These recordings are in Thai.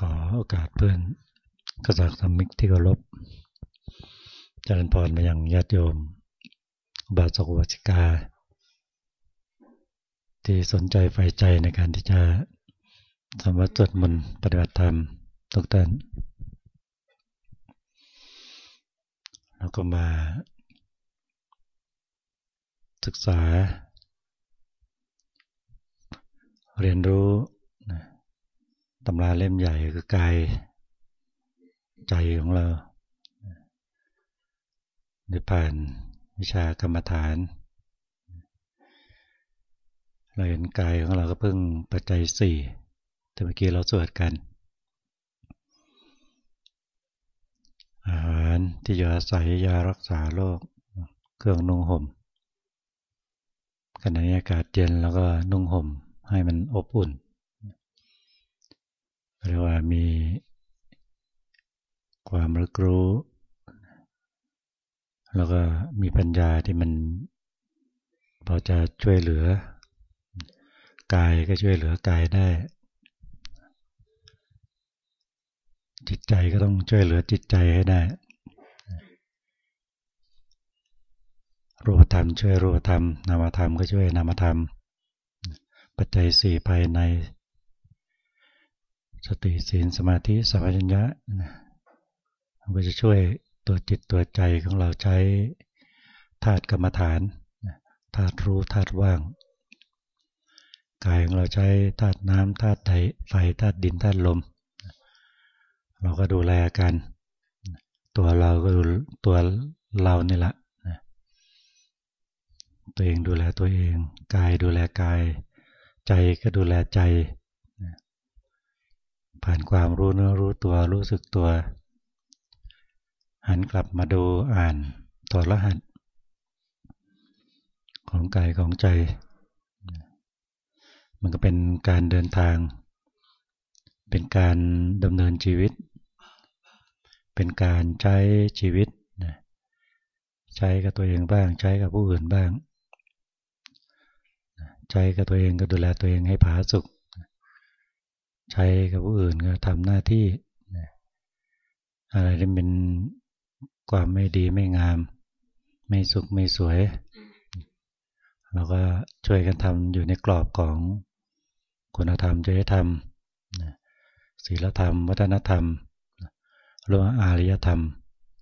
ขอโอกาสเพื่อนกษัตริย์สมิกที่เคารพเจริญพรมายังญาติโยม บาสกวัชิกา ที่สนใจใฝ่ใจในการที่จะทำวัดสวดมนต์ปฏิบัติธรรมทุกท่านแล้วก็มา ศึกษา เรียนรู้ ตำราเล่มใหญ่คือกายใจของเราได้ผ่านวิชากรรมฐาน เราเห็นกายของเราก็เพิ่งปัจจัยสี่แต่เมื่อกี้เราสวดกัน อาหารที่อยู่อาศัยยารักษาโรคเครื่องนุ่งห่มขณะนี้อากาศเย็นแล้วก็นุ่งห่มให้มันอบอุ่น เรียกว่ามีความรู้รู้ แล้วก็มีปัญญาที่มันพอจะช่วยเหลือกายก็ช่วยเหลือกายได้ จิตใจก็ต้องช่วยเหลือจิตใจให้ได้ รูปธรรมช่วยรูปธรรมนามธรรมก็ช่วยนามธรรม ปัจจัยสี่ภายใน สติศีลสมาธิสัมปชัญญะมันก็จะช่วยตัวจิตตัวใจของเราใช้ธาตุกรรมฐานธาตุรู้ธาตุว่างกายของเราใช้ธาตุน้ำธาตุไฟธาตุดินธาตุลม เราก็ดูแลกัน ตัวเราก็ดูตัวเรานี่แหละตัวเองดูแลตัวเอง กายดูแลกาย ใจก็ดูแลใจ ผ่านความรู้เนื้อรู้ตัวรู้สึกตัว หันกลับมาดูอ่านตัวรหัส ของกายของใจ มันก็เป็นการเดินทาง เป็นการดำเนินชีวิต เป็นการใช้ชีวิต ใช้กับตัวเองบ้าง ใช้กับผู้อื่นบ้าง ใช้กับตัวเองก็ดูแลตัวเองให้ผาสุข ใช้กับผู้อื่นก็ทำหน้าที่อะไรที่เป็นความไม่ดีไม่งาม ไม่สุขไม่สวย เราก็ช่วยกันทำอยู่ในกรอบของคุณธรรมจริยธรรมศีลธรรม วัฒนธรรมหรือว่าอารยธรรม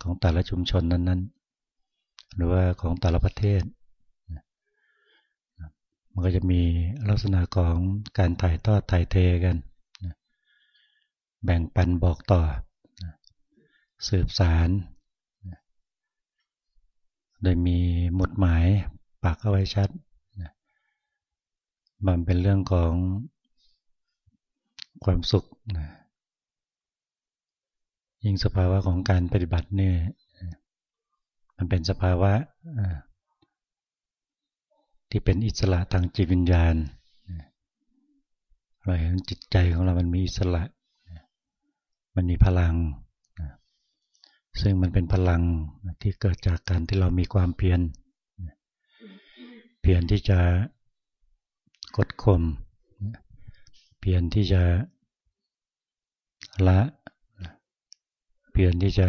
ของแต่ละชุมชนนั้น ๆ หรือว่าของแต่ละประเทศ มันก็จะมีลักษณะของการถ่ายทอดถ่ายเทกัน แบ่งปันบอกต่อ สืบสารโดยมีหมุดหมายปักเอาไว้ชัดมันเป็นเรื่องของความสุข ยิ่งสภาวะของการปฏิบัติเนี่ยมันเป็นสภาวะที่เป็นอิสระทางจิตวิญญาณเราเห็นจิตใจของเรามันมีอิสระ มันมีพลัง ซึ่งมันเป็นพลังที่เกิดจากการที่เรามีความเพียร เพียรที่จะกดข่ม เพียรที่จะละ เพียรที่จะ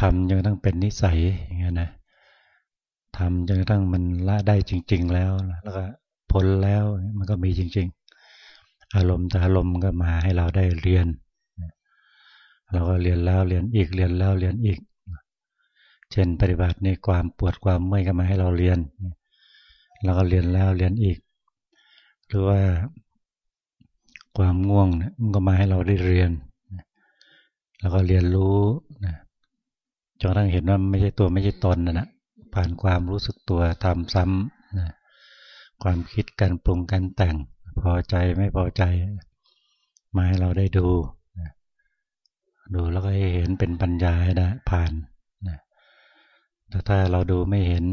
ทำจนต้องเป็นนิสัยอย่างเงี้ยนะทำจนต้องมันละได้จริง ๆ แล้ว แล้วก็พ้นแล้วมันก็มีจริงๆ อารมณ์แต่อารมณ์ก็มาให้เราได้เรียน เราก็เรียนแล้วเรียนอีกเรียนแล้วเรียนอีก เช่นปฏิบัติในความปวดความเมื่อยก็มาให้เราเรียน เราก็เรียนแล้วเรียนอีก หรือว่าความง่วงมันก็มาให้เราได้เรียน แล้วก็เรียนรู้จนกระทั่งเห็นว่าไม่ใช่ตัวไม่ใช่ตนนะนะผ่านความรู้สึกตัวทำซ้ำนะความคิดการปรุงการแต่ง พอใจไม่พอใจ มาให้เราได้ดูดูแล้วก็เห็นเป็นปัญญาให้ได้ผ่านแต่ถ้าเราดูไม่เห็น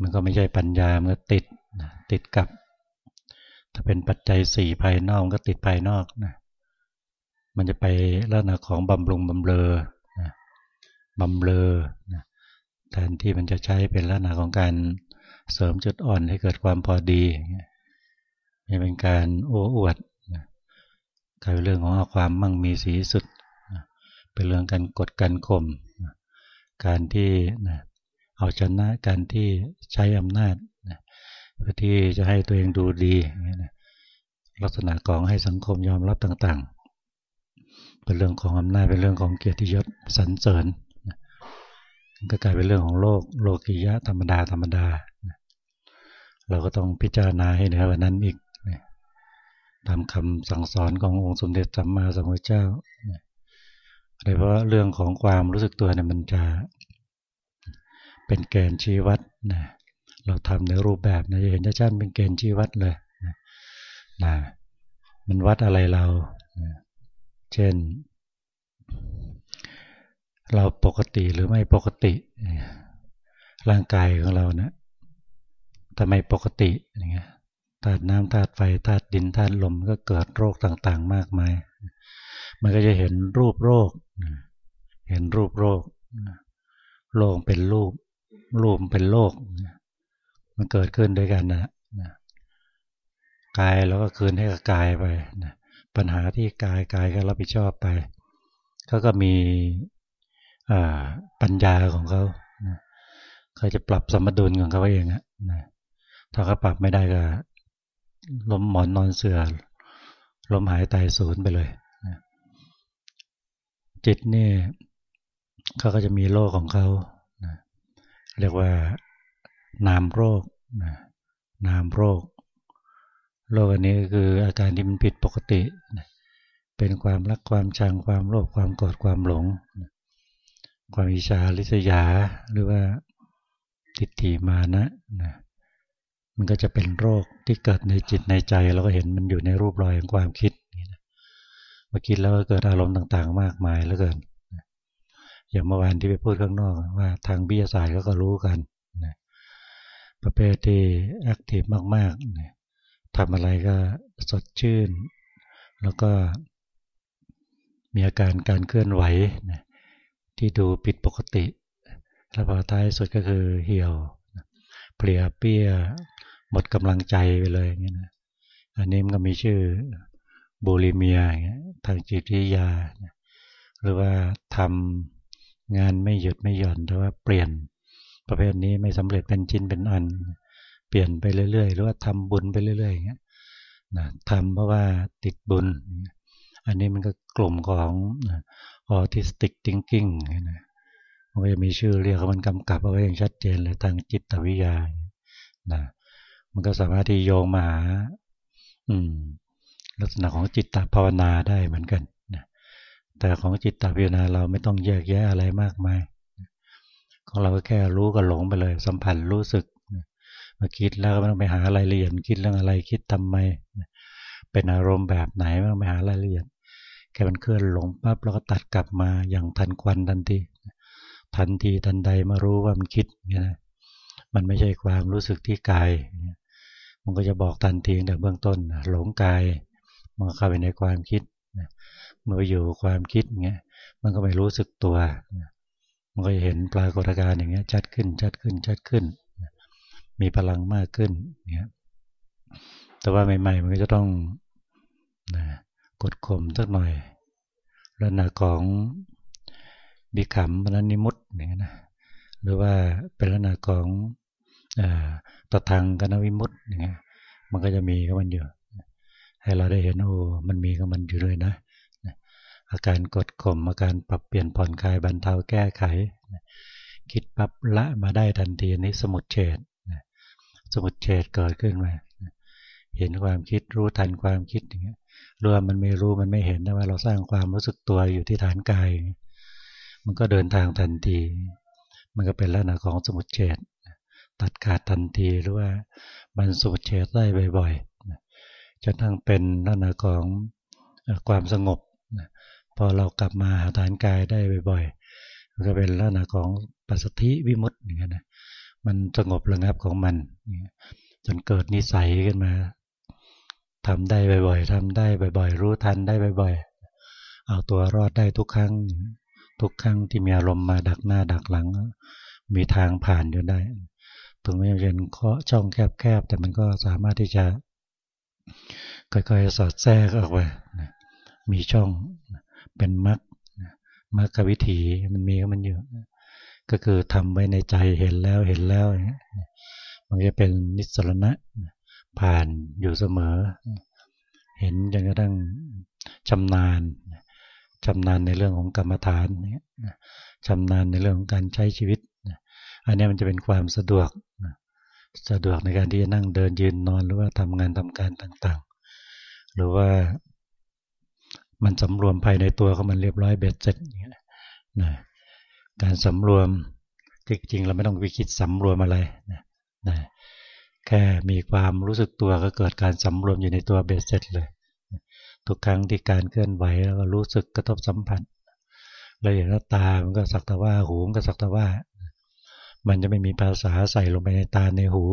มันก็ไม่ใช่ปัญญา มันก็ติดติดกับ ถ้าเป็นปัจจัยสี่ภายนอกก็ติดภายนอกนะมันจะไปลักษณะของบำรุงบำเรอบำเรอแทนที่มันจะใช้เป็นลักษณะของการเสริมจุดอ่อนให้เกิดความพอดีไม่เเป็นการโอ้อวดกลายเป็นเรื่องของความมั่งมีสีสุด เป็นเรื่องการกดกันข่มการที่เอาชนะการที่ใช้อำนาจเพื่อที่จะให้ตัวเองดูดีลักษณะของให้สังคมยอมรับต่างๆ เป็นเรื่องของอำนาจเป็นเรื่องของเกียรติยศสรรเสริญก็กลายเป็นเรื่องของโลกโลกิยะธรรมดาธรรมดา เราก็ต้องพิจารณาให้เหนือกว่านั้นอีก ตามคำสั่งสอนขององค์สมเด็จสัมมาสัมพุทธเจ้าโดยเพราะเรื่องของความรู้สึกตัวเนี่ยมันจะเป็นแกนชี้วัดนะเราทำในรูปแบบนะจะเห็นชัดๆเป็นแกนชี้วัดเลยนะนะมันวัดอะไรเรานะเช่น เราปกติหรือไม่ปกติ ร่างกายของเราเนะทำไมปกติอย่างเงี้ย ธาตุน้ำธาตุไฟธาตุดินธาตุลมก็เกิดโรคต่างๆ มากมาย มันก็จะเห็นรูปโรค เห็นรูปโรค โลกเป็นรูป รูปเป็นโลก มันเกิดขึ้นด้วยกันนะกายแล้วก็คืนให้กับกายไป ปัญหาที่กายกายก็รับผิดชอบไปเขาก็มีปัญญาของเขาเขาจะปรับสมดุลของเขาเองอะถ้าเขาปรับไม่ได้ก็ ล้มหมอนนอนเสือล้มหายตายสูญไปเลย จิตนี่เขาก็จะมีโรคของเขาเรียกว่านามโรคนามโรค โรคอันนี้คืออาการที่มันผิดปกติ เป็นความรักความชังความโลภความโกรธความหลง ความอิจฉาริษยาหรือว่าติฏฐิมานะนะ มันก็จะเป็นโรคที่เกิดในจิตในใจเราก็เห็นมันอยู่ในรูปรอยของความคิดเมื่อคิดแล้วก็เกิดอารมณ์ต่างๆ มากมายแล้วเกินอย่างเมื่อวานที่ไปพูดข้างนอกว่าทางวิทยาศาสตร์ก็รู้กันประเภทที่แอคทีฟมากๆทำอะไรก็สดชื่น แล้วก็มีอาการการเคลื่อนไหวที่ดูผิดปกติ แล้วพอท้ายสุดก็คือเหี่ยว เปลี่ยเปี้ย หมดกำลังใจไปเลยอย่างเงี้ยนะอันนี้มันก็มีชื่อบูลิเมียอย่างเงี้ยทางจิตวิทยา หรือว่าทำงานไม่หยุดไม่หย่อนแต่ว่าเปลี่ยนประเภทนี้ไม่สำเร็จเป็นชิ้นเป็นอัน เปลี่ยนไปเรื่อยๆ หรือว่าทำบุญไปเรื่อยๆอย่างเงี้ยนะทำเพราะว่าติดบุญ อันนี้มันก็กลุ่มของออทิสติกทิงกิ้งนะมันก็จะมีชื่อเรียกมันกำกับเอาไว้อย่างชัดเจนเลยทางจิตวิทยานะ มันก็สามารถที่โยงมาหาอืม ลักษณะของจิตตภาวนาได้เหมือนกันนะแต่ของจิตตภาวนาเราไม่ต้องแยกแยะอะไรมากมายของเราก็แค่รู้กับหลงไปเลย สัมผัสรู้สึกมาคิดแล้วก็ไม่ต้องไปหารายละเอียดคิดเรื่องอะไรคิดทำไม เป็นอารมณ์แบบไหนไม่ต้องไปหารายละเอียดแค่มันเคลื่อนหลงปั๊บแล้วก็ตัดกลับมาอย่างทันควันทันทีทันทีทันใดมารู้ว่ามันคิดเนี่ยนะมันไม่ใช่ความรู้สึกที่กาย มันก็จะบอกทันทีแต่เบื้องต้นหลงกายมันเข้าไปในความคิดเมื่ออยู่ความคิดเงี้ยมันก็ไม่รู้สึกตัว มันก็จะเห็นปรากฏการณ์อย่างเงี้ยชัดขึ้นชัดขึ้นชัดขึ้น มีพลังมากขึ้นเงี้ยแต่ว่าใหม่ ๆ มันก็จะต้องนะกดข่มสักหน่อยลักษณะของบิขำพนันนิมุตอย่างเงี้ยนะหรือว่าเป็นลักษณะของ ต่อทางกนวิมุตต์อย่างเงี้ยมันก็จะมีก็มันอยู่ ให้เราได้เห็นโอ้มันมีก็มันอยู่เลยนะ อาการกดข่มอาการปรับเปลี่ยนผ่อนคลายบรรเทาแก้ไข คิดปั๊บละมาได้ทันทีนี้สมุดเฉดสมุดเฉดเกิดขึ้นมาเห็นความคิดรู้ทันความคิดอย่างเงี้ยรว่ามันไม่รู้มันไม่เห็นนะว่าเราสร้างความรู้สึกตัวอยู่ที่ฐานกาย มันก็เดินทางทันที มันก็เป็นลักษณะของสมุดเฉด ตัดขาดทันทีหรือว่ามันสูดเฉดได้บ่อยๆจะทั้งเป็นลักษณะของความสงบพอเรากลับมาหาฐานกายได้บ่อยๆก็เป็นลักษณะของปัสสธิวิมุตต์อย่างเงี้ยนะมันสงบระงับของมันจนเกิดนิสัยขึ้นมาทำได้บ่อยๆทำได้บ่อยๆ รู้ทันได้บ่อยๆ เอาตัวรอดได้ทุกครั้ง ทุกครั้งที่มีอารมณ์มาดักหน้าดักหลัง มีทางผ่านอยู่ได้ ถึงแม้จะเป็นเคาะช่องแคบๆแต่มันก็สามารถที่จะค่อยๆสอดแทรกออกไปมีช่องเป็นมรรคมรรควิถีมันมีมันอยู่ ก็คือทำไว้ในใจเห็นแล้วเห็นแล้วมันจะเป็นนิสรณะผ่านอยู่เสมอ เห็นจนกระทั่งชำนาญชำนาญในเรื่องของกรรมฐานชำนาญในเรื่องของการใช้ชีวิต อันนี้มันจะเป็นความสะดวกสะดวกในการที่จะนั่งเดินยืนนอนหรือว่าทำงานทำการต่างๆ หรือว่ามันสำรวมภายในตัวของมันเรียบร้อยเบ็ดเสร็จนะการสำรวมจริงๆเราไม่ต้องไปคิดสำรวมอะไรนะนะแค่มีความรู้สึกตัวก็เกิดการสำรวมอยู่ในตัวเบ็ดเสร็จเลย ทุกครั้งที่การเคลื่อนไหวแล้วก็รู้สึกกระทบสัมผัสเราอย่างตามันก็สักแต่ว่าหูมันก็สักแต่ว่า มันจะไม่มีภาษาใส่ลงไปในตาในหู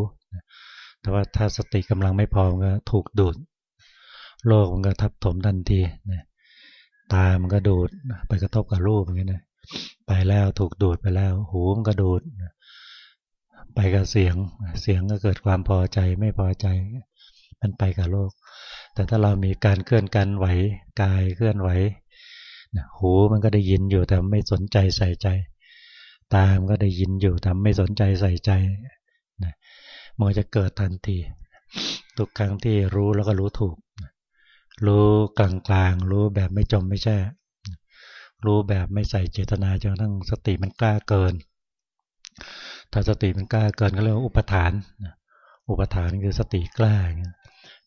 แต่ว่าถ้าสติกำลังไม่พอก็ถูกดูด โลกมันก็ทับถมทันทีตามันก็ดูดไปกระทบกับรูปอย่างนี้นะไปแล้วถูกดูดไปแล้ว หูมันก็ดูด ไปกับเสียง เสียงก็เกิดความพอใจไม่พอใจ มันไปกับโลก แต่ถ้าเรามีการเคลื่อนกันไหวกายเคลื่อนไหวหูมันก็ได้ยินอยู่แต่ไม่สนใจใส่ใจ ตามก็ได้ยินอยู่แต่ไม่สนใจใส่ใจมันจะเกิดทันทีทุกครั้งที่รู้แล้วก็รู้ถูก รู้กลางๆ รู้แบบไม่จมไม่แช่ รู้แบบไม่ใส่เจตนาจนกระทั่งสติมันกล้าเกิน ถ้าสติมันกล้าเกินก็เรียกว่าอุปทาน อุปทานคือสติกล้า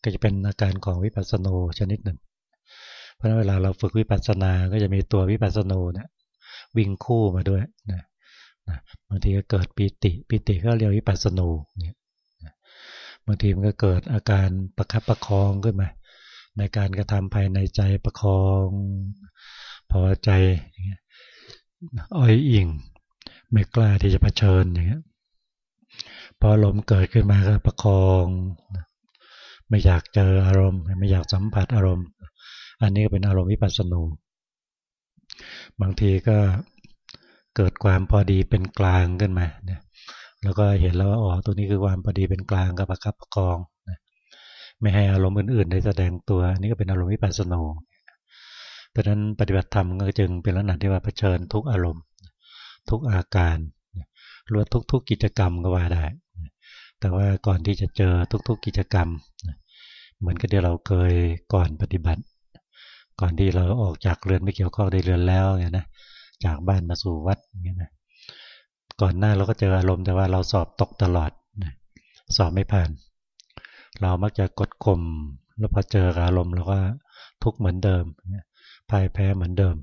ก็จะเป็นอาการของวิปัสสโนชนิดหนึ่ง เพราะเวลาเราฝึกวิปัสสนา ก็จะมีตัววิปัสสโนเนี่ยวิ่งคู่มาด้วยนะ บางทีก็เกิดปีติปีติก็เรียกวิปัสสโนเนี่ยบางทีมันก็เกิดอาการประคับประคองขึ้นมา ในการกระทำภายในใจประคอง พอใจอ้อยอิงไม่กล้าที่จะะเผชิญอย่างเงี้ยพอลมเกิดขึ้นมาก็ประคอง ไม่อยากเจออารมณ์ ไม่อยากสัมผัสอารมณ์ อันนี้ก็เป็นอารมณ์วิปัสสนูบางทีก็ เกิดความพอดีเป็นกลางขึ้นมานี่ยแล้วก็เห็นแล้วว่าอ๋อตัวนี้คือความพอดีเป็นกลางกับประคับประคองไม่ให้อารมณ์อื่นๆได้แสดงตัวนี่ก็เป็นอารมณ์วิปัสสนูเพราะนั้นปฏิบัติธรรมก็จึงเป็นลักษณะที่ว่าเผชิญทุกอารมณ์ ทุกอาการรวมทุกๆกิจกรรมก็ว่าได้ แต่ว่าก่อนที่จะเจอทุกๆกิจกรรม เหมือนกับที่เราเคยก่อนปฏิบัติ ก่อนที่เราออกจากเรือนไม่เกี่ยวข้องได้เรือนแล้วเนี่ยนะ จากบ้านมาสู่วัดเนี่ยนะก่อนหน้าเราก็เจออารมณ์แต่ว่าเราสอบตกตลอดสอบไม่ผ่าน เรามักจะกดข่มแล้วพอเจออารมณ์เราก็ทุกเหมือนเดิมพ่ายแพ้เหมือนเดิม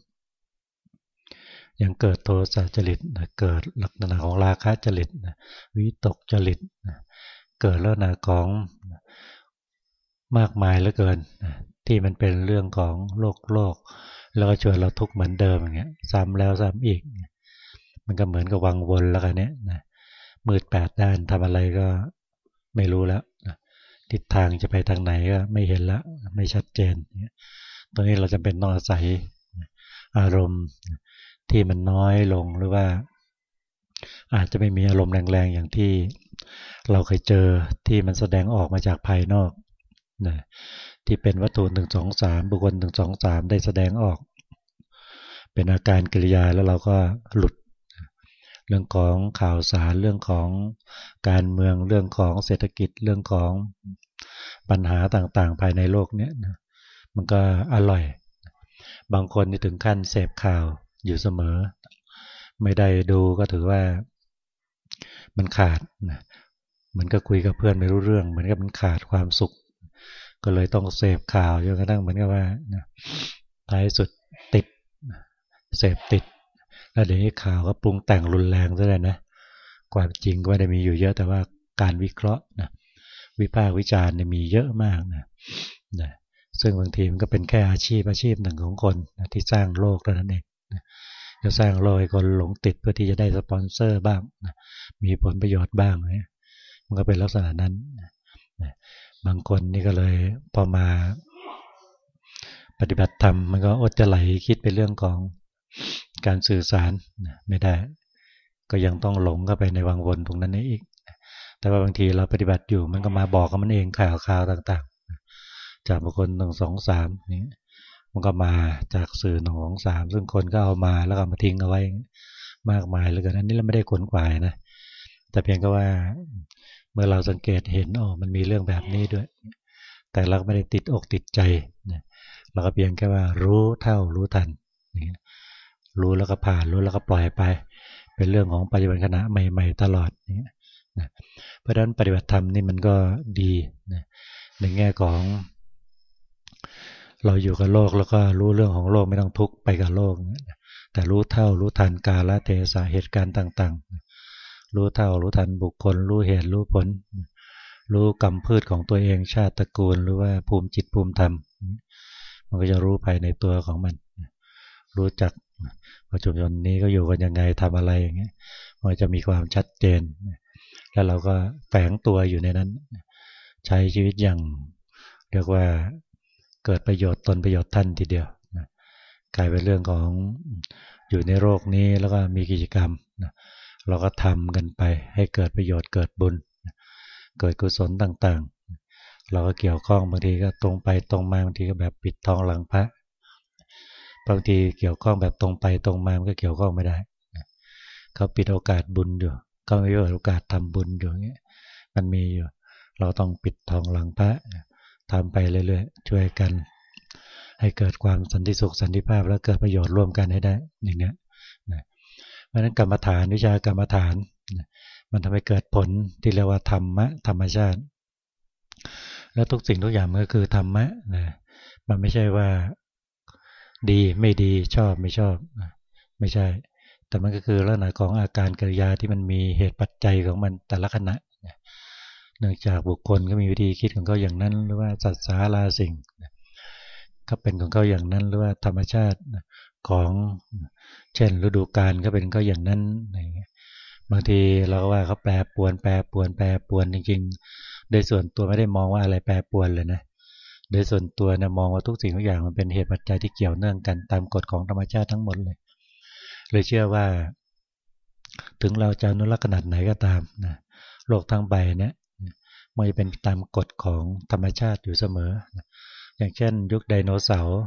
ยังเกิดโทสะจริตนะเกิดลักษณะของราคะจริตนะวิตกจริตนะเกิดลักษณะของมากมายเหลือเกินนะที่มันเป็นเรื่องของโลกโลก แล้วก็ชวนเราทุกข์เหมือนเดิมอย่างเงี้ยซ้ำแล้วซ้ำอีก มันก็เหมือนกับวังวนแล้วกันเนี้ยนะมืดแปดด้านทำอะไรก็ไม่รู้แล้วทิศทางจะไปทางไหนก็ไม่เห็นละ ไม่ชัดเจนตรงนี้เราจะเป็นต้องอาศัยอารมณ์ที่มันน้อยลงหรือว่า อาจจะไม่มีอารมณ์แรงๆอย่างที่เราเคยเจอที่มันแสดงออกมาจากภายนอกนะ ที่เป็นวัตถุหนึ่งสองสามบุคคลหนึ่งสองสามได้แสดงออก เป็นอาการกิริยาแล้วเราก็หลุด เรื่องของข่าวสารเรื่องของการเมืองเรื่องของเศรษฐกิจเรื่องของปัญหาต่างๆ ภายในโลกเนี้ยมันก็อร่อย บางคนนี่ถึงขั้นเสพข่าวอยู่เสมอ ไม่ได้ดูก็ถือว่ามันขาดนะมันก็คุยกับเพื่อนไม่รู้เรื่อง เหมือนกับมันขาดความสุข ก็เลยต้องเสพข่าวจนกระทั่งเหมือนกับว่าท้ายสุดติดเสพติด แล้วเดี๋ยวนี้ข่าวก็ปรุงแต่งรุนแรงซะเลยนะความจริงก็ไม่ได้มีอยู่เยอะแต่ว่าการวิเคราะห์นะวิพากษ์วิจารณ์เนี่ยมีเยอะมากนะนะซึ่งบางทีมันก็เป็นแค่อาชีพอาชีพหนึ่งของคนนะที่สร้างโลกเท่านั้นเองนะจะสร้างโลกให้คนหลงติดเพื่อที่จะได้สปอนเซอร์บ้างนะมีผลประโยชน์บ้างนะมันก็เป็นลักษณะนั้นนะ บางคนนี่ก็เลยพอมาปฏิบัติธรรมมันก็อดจะไหลคิดไปเรื่องของการสื่อสารไม่ได้ ก็ยังต้องหลงเข้าไปในวังวนตรงนั้นนี่อีก แต่ว่าบางทีเราปฏิบัติอยู่มันก็มาบอกกับมันเองข่าวข่าวต่างๆ จากบุคคลหนึ่งสองสามนี่มันก็มาจากสื่อหนึ่งสองสามซึ่งคนก็เอามาแล้วก็มาทิ้งเอาไว้มากมายเลยกันอันนี้เราไม่ได้ขนขวายนะแต่เพียงก็ว่า เมื่อเราสังเกตเห็นอ๋อมันมีเรื่องแบบนี้ด้วย แต่เราไม่ได้ติดอกติดใจนะเราก็เพียงแค่ว่ารู้เท่ารู้ทันรู้แล้วก็ผ่านรู้แล้วก็ปล่อยไป เป็นเรื่องของปัจจุบันขณะใหม่ ๆ ตลอดนี่นะเพราะฉะนั้นปฏิบัติธรรมนี่มันก็ดีนะในแง่ของ เราอยู่กับโลกแล้วก็รู้เรื่องของโลกไม่ต้องทุกข์ไปกับโลก แต่รู้เท่ารู้ทันกาลเทศะเหตุการณ์ต่าง ๆ รู้เท่ารู้ทันบุคคล รู้เหตุรู้ผล รู้กรรมพืชของตัวเองชาติตระกูล หรือว่าภูมิจิตภูมิธรรม มันก็จะรู้ภายในตัวของมัน รู้จักว่าชุมชนนี้ก็อยู่กันยังไงทำอะไรอย่างเงี้ย มันจะมีความชัดเจน แล้วเราก็แฝงตัวอยู่ในนั้น ใช้ชีวิตอย่างเรียกว่าเกิดประโยชน์ตนประโยชน์ท่านทีเดียวกลายเป็นเรื่องของอยู่ในโลกนี้แล้วก็มีกิจกรรม เราก็ทำกันไปให้เกิดประโยชน์เกิดบุญ เกิดกุศลต่างๆ เราก็เกี่ยวข้องบางทีก็ตรงไปตรงมาบางทีก็แบบปิดทองหลังพระบางทีเกี่ยวข้องแบบตรงไปตรงมามันก็เกี่ยวข้องไม่ได้เขาปิดโอกาสบุญอยู่เขาไม่เปิดโอกาสทำบุญอยู่เงี้ยมันมีอยู่ เราต้องปิดทองหลังพระทำไปเรื่อยๆช่วยกัน ให้เกิดความสันติสุขสันติภาพ แล้วเกิดประโยชน์ร่วมกันให้ได้อย่างเนี้ย เพราะนั้นกรรมฐานวิชากรรมฐาน มันทำให้เกิดผลที่เรียกว่าธรรมะธรรมชาติ แล้วทุกสิ่งทุกอย่างมันก็คือธรรมะนะมันไม่ใช่ว่าดีไม่ดีชอบไม่ชอบ ไม่ใช่ แต่มันก็คือลักษณะของอาการกิริยาที่มันมีเหตุปัจจัยของมันแต่ละขณะเนื่องจากบุคคลก็มีวิธีคิดของเขาอย่างนั้น หรือว่าสัตว์สาราสิ่งก็เป็นของเขาอย่างนั้นหรือว่าธรรมชาติ ของ เช่น ฤดูกาลก็เป็นก็อย่างนั้นบางทีเราก็ว่าเขาแปรปวนแปรปวนแปรปวนจริงๆ โดยส่วนตัวไม่ได้มองว่าอะไรแปรปวนเลยนะโดยส่วนตัวนะมองว่าทุกสิ่งทุกอย่างมันเป็นเหตุปัจจัยที่เกี่ยวเนื่องกันตามกฎของธรรมชาติทั้งหมดเลยเลยเชื่อว่า ถึงเราจะนุรักขนาดไหนก็ตามนะโลกทั้งใบเนี่ยมันจะเป็นตามกฎของธรรมชาติอยู่เสมออย่างเช่น ยุคไดโนเสาร์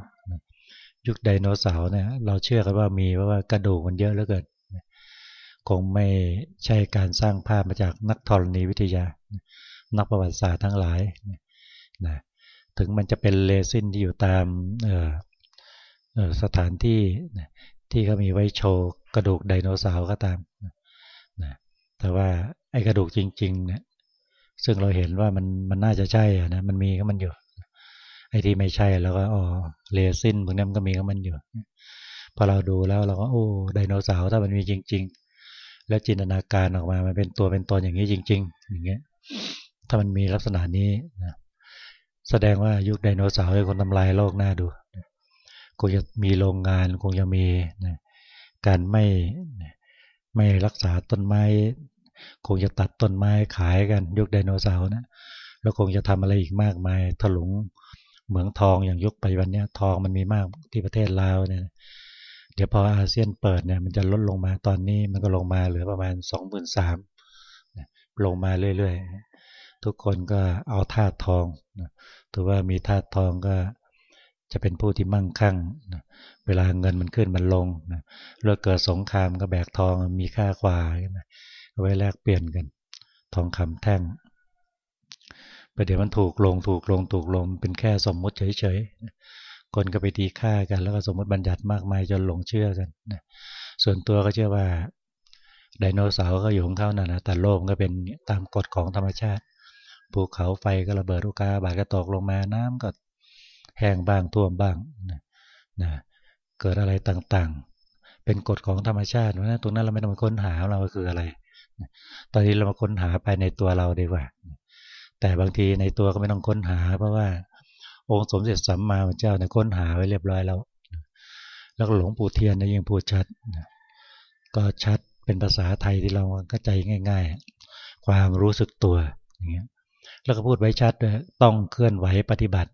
ยุคไดโนเสาร์เนี่ยเราเชื่อกันว่ามีเพราะว่ากระดูกมันเยอะเหลือเกินคงไม่ใช่การสร้างภาพมาจากนักธรณีวิทยา นักประวัติศาสตร์ทั้งหลายนะถึงมันจะเป็นเลซินที่อยู่ตามสถานที่ที่เขามีไว้โชว์กระดูกไดโนเสาร์ก็ตามนะแต่ว่าไอ้กระดูกจริงๆเนี่ยซึ่งเราเห็นว่ามันมันน่าจะใช่อะนะมันมีก็มันอยู่ ไอ้ที่ไม่ใช่แล้วก็อ๋อเลซินพวกนี้มันก็มีก็มันอยู่พอเราดูแล้วเราก็โอ้ไดโนเสาร์ถ้ามันมีจริง ๆ แล้วจินตนาการออกมามันเป็นตัวเป็นตนอย่างนี้จริง ๆ อย่างเงี้ย ถ้ามันมีลักษณะนี้นะแสดงว่ายุคไดโนเสาร์เป็นคนทำลายโลกหน้าดูคงจะมีโรงงานคงจะมีการไม่ไม่รักษาต้นไม้คงจะตัดต้นไม้ขายกันยุคไดโนเสาร์นะแล้วคงจะทำอะไรอีกมากมายถลุง เหมืองทองอย่างยุคไปัจจุบันนี้ทองมันมีมากที่ประเทศลาวเนี่ยเดี๋ยวพออาเซียนเปิดเนี่ยมันจะลดลงมาตอนนี้มันก็ลงมาเหลือประมาณสองหมื่นสามลงมาเรื่อยๆ ทุกคนก็เอาธาตุทองถือว่ามีธาตุทองก็จะเป็นผู้ที่มั่งคั่งนะเวลาเงินมันขึ้นมันลงนะเลือเกิดสงครามก็แบกทองมีค่ากว่านะเอาไว้แลกเปลี่ยนกัน ทองคำแท่ง ประเดี๋ยวมันถูกลงถูกลงถูกลง เป็นแค่สมมุติเฉยๆคนก็ไปตีค่ากัน แล้วก็สมมติบัญญัติมากมายจนหลงเชื่อกันนะส่วนตัวก็เชื่อว่าไดโนเสาร์ก็อยู่ของเขานะนะแต่โลกก็เป็นตามกฎของธรรมชาติภูเขาไฟก็ระเบิดลูกกาบาดก็ตกลงมาน้ำก็แห้งบ้างท่วมบ้างนะนะเกิดอะไรต่างๆ เป็นกฎของธรรมชาตินะตรงนั้นเราไม่ต้องค้นหาเราคืออะไร ตอนนี้เรามาค้นหาไปในตัวเราดีกว่า แต่บางทีในตัวก็ไม่ต้องค้นหา เพราะว่าองค์สมเด็จสัมมาเจ้าเนี่ยค้นหาไว้เรียบร้อยแล้ว แล้วหลวงปู่เทียนเนี่ยยังพูดชัด ก็ชัดเป็นภาษาไทยที่เราเข้าใจง่าย ๆ ความรู้สึกตัวอย่างเงี้ยแล้วก็พูดไว้ชัดด้วยต้องเคลื่อนไหวปฏิบัติ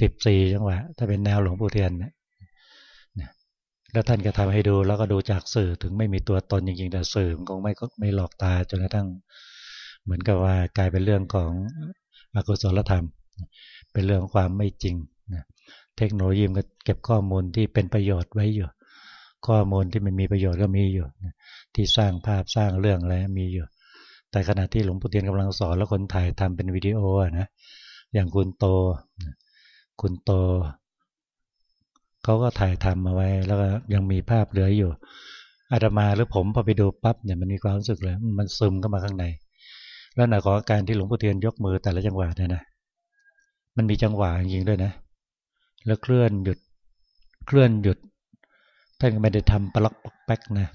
สิบสี่จังหวะถ้าเป็นแนวหลวงปู่เทียนนะแล้วท่านก็ทำให้ดูแล้วก็ดูจากสื่อถึงไม่มีตัวตนจริงๆแต่สื่อมันคงไม่ไม่หลอกตาจนกระทั่ง เหมือนกับว่ากลายเป็นเรื่องของอกุศลธรรม เป็นเรื่องความไม่จริงนะเทคโนโลยีมันก็เก็บข้อมูลที่เป็นประโยชน์ไว้อยู่ ข้อมูลที่มันมีประโยชน์ก็มีอยู่นะที่สร้างภาพสร้างเรื่องอะไรมีอยู่ แต่ขณะที่หลวงปู่เทียนกำลังสอนแล้วคนถ่ายทำเป็นวิดีโอนะอย่างคุณโต คุณโตเขาก็ถ่ายทำมาไว้ แล้วก็ยังมีภาพเหลืออยู่อาตมาหรือผมพอไปดูปั๊บเนี่ยมันมีความรู้สึกเลย มันซึมเข้ามาข้างใน ล้วหนาของการที่หลวงพ่อเทียนยกมือแต่ละจังหวะเนี่ยนะ มันมีจังหวะจริงๆด้วยนะ แล้วเคลื่อนหยุด เคลื่อนหยุด ท่านก็ไม่ได้ทำปลักปักแป๊กนะ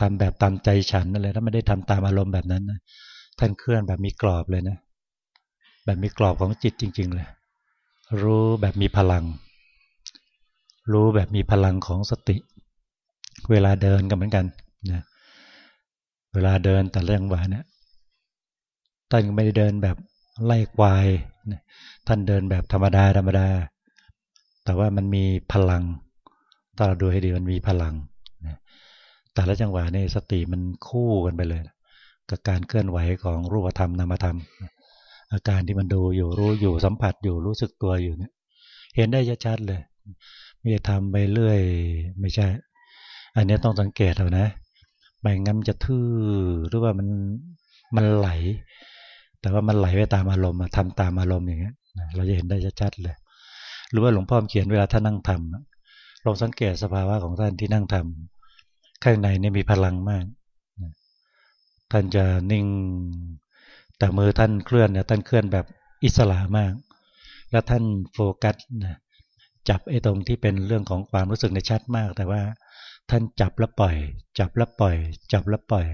ทำแบบตามใจฉันนั่นเลยถ้าไม่ได้ทำตามอารมณ์แบบนั้นนะ ท่านเคลื่อนแบบมีกรอบเลยนะ แบบมีกรอบของจิตจริง ๆ เลย รู้แบบมีพลัง รู้แบบมีพลังของสติ เวลาเดินก็เหมือนกันนะ เวลาเดินแต่เรื่องหวาเนี่ย ท่านไม่ได้เดินแบบไล่ควายท่านเดินแบบธรรมดาธรรมดา แต่ว่ามันมีพลังถ้าเราดูให้ดีมันมีพลังแต่ละจังหวะนี่สติมันคู่กันไปเลย กับการเคลื่อนไหวของรูปธรรมนามธรรม อาการที่มันดูอยู่รู้อยู่สัมผัสอยู่รู้สึกตัวอยู่เนี่ย เห็นได้ชัดเลยไม่ได้ทำไปเรื่อย ไม่ใช่ อันนี้ต้องสังเกตเอานะไม่งั้นจะทื่อหรือว่ามันมันไหล แต่ว่ามันไหลไปตามอารมณ์ทำตามอารมณ์อย่างเงี้ยเราจะเห็นได้ชัดๆเลย หรือว่าหลวงพ่อเขียนเวลาท่านนั่งทำลองสังเกตสภาวะของท่านที่นั่งทำข้างในนี่มีพลังมากท่านจะนิ่งแต่มือท่านเคลื่อนเนี่ยท่านเคลื่อนแบบอิสระมาก แล้วท่านโฟกัสนะจับไอ้ตรงที่เป็นเรื่องของความรู้สึกในชัดมาก แต่ว่าท่านจับแล้วปล่อย จับแล้วปล่อย จับแล้วปล่อย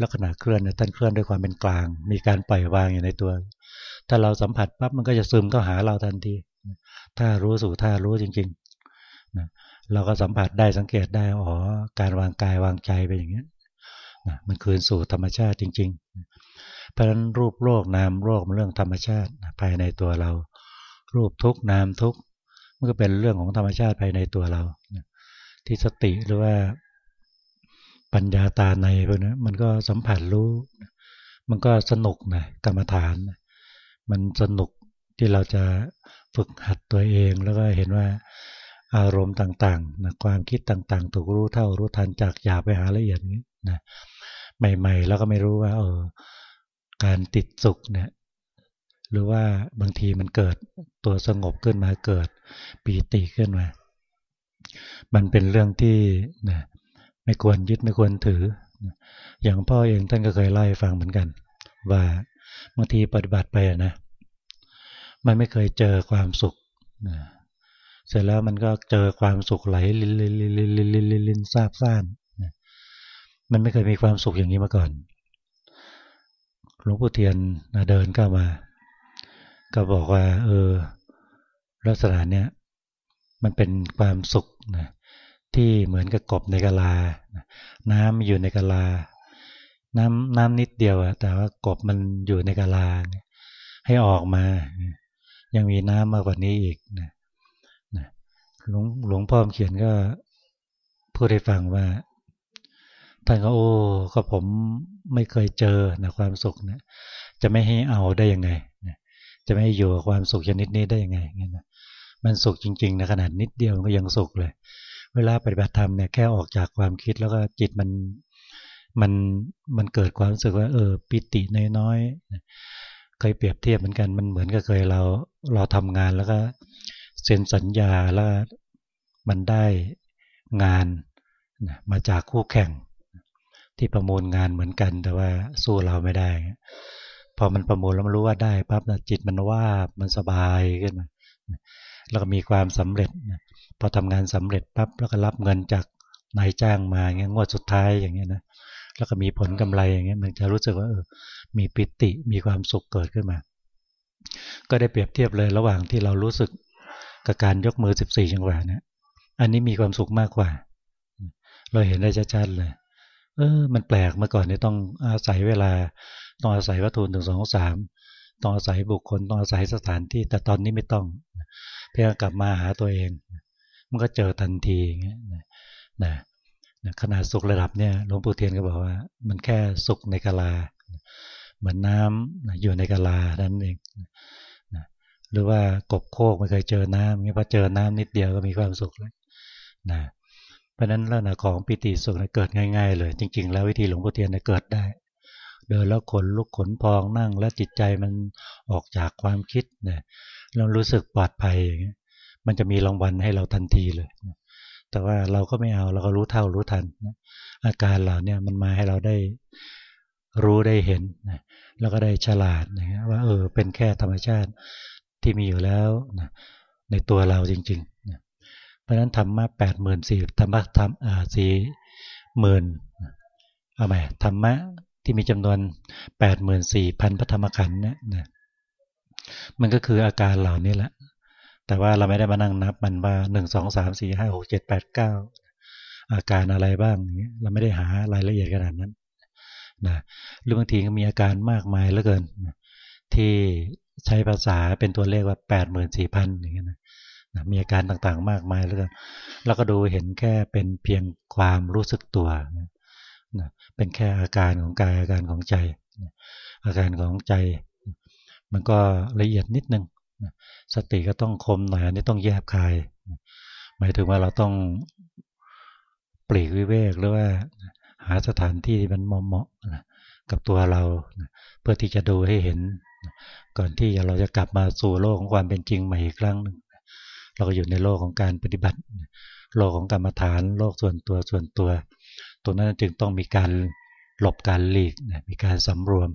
ล้วขณะเคลื่อนเนี่ยท่านเคลื่อนด้วยความเป็นกลาง มีการปล่อยวางอยู่ในตัว ถ้าเราสัมผัสปั๊บมันก็จะซึมเข้าหาเราทันทีถ้ารู้สู่ถ้ารู้จริงๆนะเราก็สัมผัสได้สังเกตได้อ๋อการวางกายวางใจไปอย่างนี้นะมันคืนสู่ธรรมชาติจริง ๆ เพราะฉะนั้นรูปโลกนามโลกมันเรื่องธรรมชาติภายในตัวเรา รูปทุกนามทุกมันก็เป็นเรื่องของธรรมชาติภายในตัวเราที่สติหรือว่า ปัญญาตาในพวกนี้มันก็สัมผัสรู้ มันก็สนุกนะกรรมฐาน มันสนุกที่เราจะฝึกหัดตัวเองแล้วก็เห็นว่าอารมณ์ต่างๆนะความคิดต่างๆ ถูกรู้เท่ารู้ทันจากหยาบไปหาละเอียดนี้นะใหม่ๆ แล้วก็ไม่รู้ว่าเออการติดสุขเนี่ยหรือว่าบางทีมันเกิดตัวสงบขึ้นมาเกิดปีติขึ้นมา มันเป็นเรื่องที่นะ ไม่ควรยึดไม่ควรถือ อย่างพ่อเองท่านก็เคยเล่าให้ฟังเหมือนกัน ว่าบางทีปฏิบัติไปนะ มันไม่เคยเจอความสุขนะเสร็จแล้วมันก็เจอความสุขไหลลินลินลินลินลินลินลินลินซาบซ่านนะมันไม่เคยมีความสุขอย่างนี้มาก่อนหลวงปู่เทียนเดินเข้ามา ก็บอกว่า เออลักษณะเนี้ยมันเป็นความสุขนะ ที่เหมือนกับกบในกะลา น้ำอยู่ในกะลา น้ำน้ำนิดเดียวอะแต่ว่ากบมันอยู่ในกะลาให้ออกมา ยังมีน้ำมากกว่านี้อีกนะหลวงหลวงพ่อเขียนก็พูดให้ฟังว่าท่านก็โอ้ก็ผมไม่เคยเจอนะความสุขนะจะไม่ให้เอาได้ยังไงจะไม่ให้อยู่กับความสุขชนิดนี้ได้ยังไงเงี้ยนะมันสุขจริงๆนะขนาดนิดเดียวก็ยังสุขเลย เวลาปฏิบัติธรรมเนี่ยแค่ออกจากความคิดแล้วก็จิตมันมันมันเกิดความรู้สึกว่า เออ ปิติน้อยๆเคยเปรียบเทียบเหมือนกันมันเหมือนกับเคยเราเราทำงานแล้วก็เซ็นสัญญาแล้วมันได้งานมาจากคู่แข่ง ที่ประมูลงานเหมือนกัน แต่ว่าสู้เราไม่ได้ พอมันประมูลแล้วมันรู้ว่าได้ปั๊บนะจิตมันว่ามันสบายขึ้นมาแล้วก็มีความสำเร็จ พอทำงานสำเร็จปั๊บแล้วก็รับเงินจากนายจ้างมาเงี้ยงวดสุดท้ายอย่างเงี้ยนะแล้วก็มีผลกำไรอย่างเงี้ยมันจะรู้สึกว่าเออมีปิติมีความสุขเกิดขึ้นมา ก็ได้เปรียบเทียบเลยระหว่างที่เรารู้สึกกับการยกมือ 14จังหวะเนี่ยอันนี้มีความสุขมากกว่า เราเห็นได้ชัดๆเลย เออ มันแปลกเมื่อก่อนนี่ต้องอาศัยเวลา ต้องอาศัยวัตถุหนึ่งสองสามต้องอาศัยบุคคลต้องอาศัยสถานที่ แต่ตอนนี้ไม่ต้อง เพียงกลับมาหาตัวเอง มันก็เจอทันทีอย่างเงี้ยนะขนาดสุขระดับเนี่ยหลวงปู่เทียนก็บอกว่า มันแค่สุขในกาลา เหมือนน้ำอยู่ในกาลานั่นเองนะหรือว่ากบโคกไม่เคยเจอน้ำเงี้ยพอเจอน้ำนิดเดียวก็มีความสุขแล้วนะเพราะนั้นลักษณะของปิติสุขเกิดง่าย ๆ เลย จริง ๆ แล้ววิธีหลวงพ่เทียนเกิดได้ เดินแล้วขนลุกขนพองนั่ง แล้วจิตใจมันออกจากความคิดเนี่ยเรารู้สึกปลอดภัยอย่างเงี้ย มันจะมีรางวัลให้เราทันทีเลย แต่ว่าเราก็ไม่เอาเราก็รู้เท่ารู้ทัน อาการเหล่านี้มันมาให้เราได้รู้ได้เห็นนะแล้วก็ได้ฉลาดนะว่าเออเป็นแค่ธรรมชาติที่มีอยู่แล้วนะในตัวเราจริงๆนะเพราะนั้นธรรมะแปดหมื่นสี่ธรรมะธรรมอ่าสี่หมื่นเอาใหม่ธรรมะที่มีจำนวนแปดหมื่นสี่พันพระธรรมขันธ์เนี่ยนะมันก็คืออาการเหล่านี้แหละ แต่ว่าเราไม่ได้มานั่งนับมันว่าหนึ่งสองสามสี่ห้าหกเจ็ดแปดเก้าอาการอะไรบ้างเราไม่ได้หารายละเอียดขนาดนั้นนะหรือบางทีก็มีอาการมากมายเหลือเกิน ที่ใช้ภาษาเป็นตัวเลขว่าแปดหมื่นสี่พันอย่างเงี้ยนะมีอาการต่างๆ มากมายเหลือเกินแล้วก็ดูเห็นแค่เป็นเพียงความรู้สึกตัวนะเป็นแค่อาการของกายอาการของใจ อาการของใจ มันก็ละเอียดนิดนึง สติก็ต้องคมหน่อยอันนี้ต้องแยบคาย หมายถึงว่าเราต้องปลีกวิเวกหรือว่า หาสถานที่ที่มันเหมาะกับตัวเรา เพื่อที่จะดูให้เห็น ก่อนที่เราจะกลับมาสู่โลกของความเป็นจริงใหม่อีกครั้งหนึ่งเราก็อยู่ในโลกของการปฏิบัติ โลกของกรรมฐาน โลกส่วนตัวส่วนตัวตรงนั้นจึงต้องมีการหลบการหลีกมีการสำรวม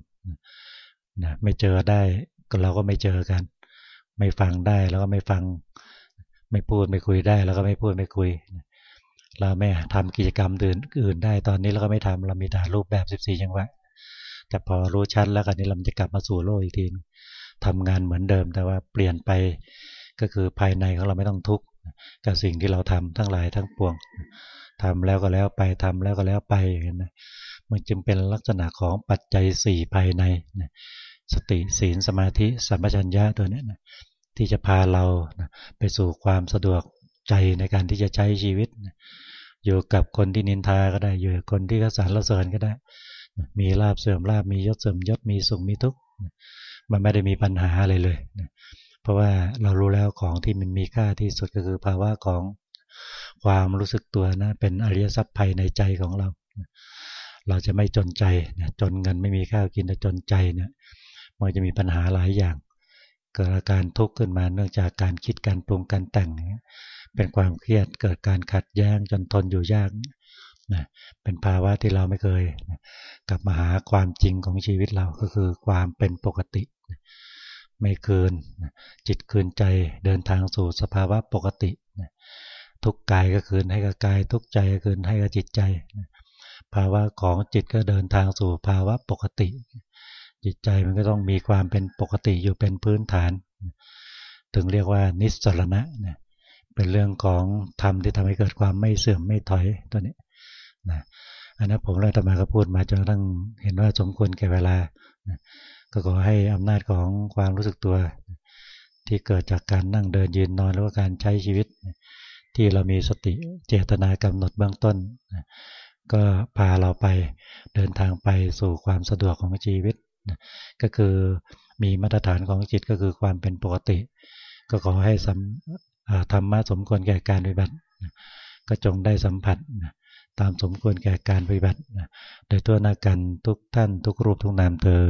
นะไม่เจอได้เราก็ไม่เจอกัน ไม่ฟังได้แล้วก็ไม่ฟัง ไม่พูดไม่คุยได้ แล้วก็ไม่พูดไม่คุย เราไม่ทำกิจกรรมอื่นอื่นได้ตอนนี้เราก็ไม่ทำเรามีแต่รูปแบบ14จังหวะแต่พอรู้ชัดแล้วกันนี้เราจะกลับมาสู่โลกอีกทีทำงานเหมือนเดิม แต่ว่าเปลี่ยนไปก็คือภายในของเราไม่ต้องทุกข์กับสิ่งที่เราทำทั้งหลายทั้งปวงทำแล้วก็แล้วไปทำแล้วก็แล้วไปอย่างนี้นมันจึงเป็นลักษณะของปัจจัยสี่ภายใน สติศีลสมาธิสัมปชัญญะตัวนี้นะที่จะพาเราไปสู่ความสะดวกใจในการที่จะใช้ชีวิตอยู่กับคนที่นินทาก็ได้อยู่กับคนที่กสารเสริญก็ได้ มีลาบเสื่อมลาบมียศเสื่อมยศมีสุขมีทุกข์มันไม่ได้มีปัญหาอะไรเลยเพราะว่าเรารู้แล้วของที่มันมีค่าที่สุดก็คือภาวะของความรู้สึกตัวนะเป็นอริยทรัพย์ภายในใจของเรา เราจะไม่จนใจจนเงินไม่มีข้าวกินแต่จนใจเนี่ย มันจะมีปัญหาหลายอย่าง เกิดอาการทุกข์ขึ้นมาเนื่องจากการคิดการปรุงการแต่ง เป็นความเครียดเกิดการขัดแย้งจนทนอยู่ยากนะเป็นภาวะที่เราไม่เคยนะกลับมาหาความจริงของชีวิตเราก็คือความเป็นปกตินะไม่คืนนะจิตคืนใจเดินทางสู่สภาวะปกตินะทุกกายก็คืนให้กับกาย ทุกใจก็คืนให้กับจิตใจนะภาวะของจิตก็เดินทางสู่ภาวะปกติ จิตใจมันก็ต้องมีความเป็นปกติอยู่เป็นพื้นฐาน ถึงเรียกว่านิสสรณะนะเป็นเรื่องของธรรมที่ทำให้เกิดความไม่เสื่อมไม่ถอยตัวนี้นะอันนั้นผมเลยธรรมาก็พูดมาจนกระทั่งเห็นว่าสมควรแก่เวลานะก็ขอให้อำนาจของความรู้สึกตัว ที่เกิดจากการนั่งเดินยืนนอนหรือว่าการใช้ชีวิต ที่เรามีสติเจตนากำหนดเบื้องต้นก็พาเราไปเดินทางไปสู่ความสะดวกของชีวิต ก็คือมีมาตรฐานของจิตก็คือความเป็นปกติ ก็ขอให้ธรรมะสมควรแก่การปฏิบัติก็จงได้สัมผัสตามสมควรแก่การปฏิบัติโดยตัวนากันทุกท่านทุกรูปทุกนามเธอ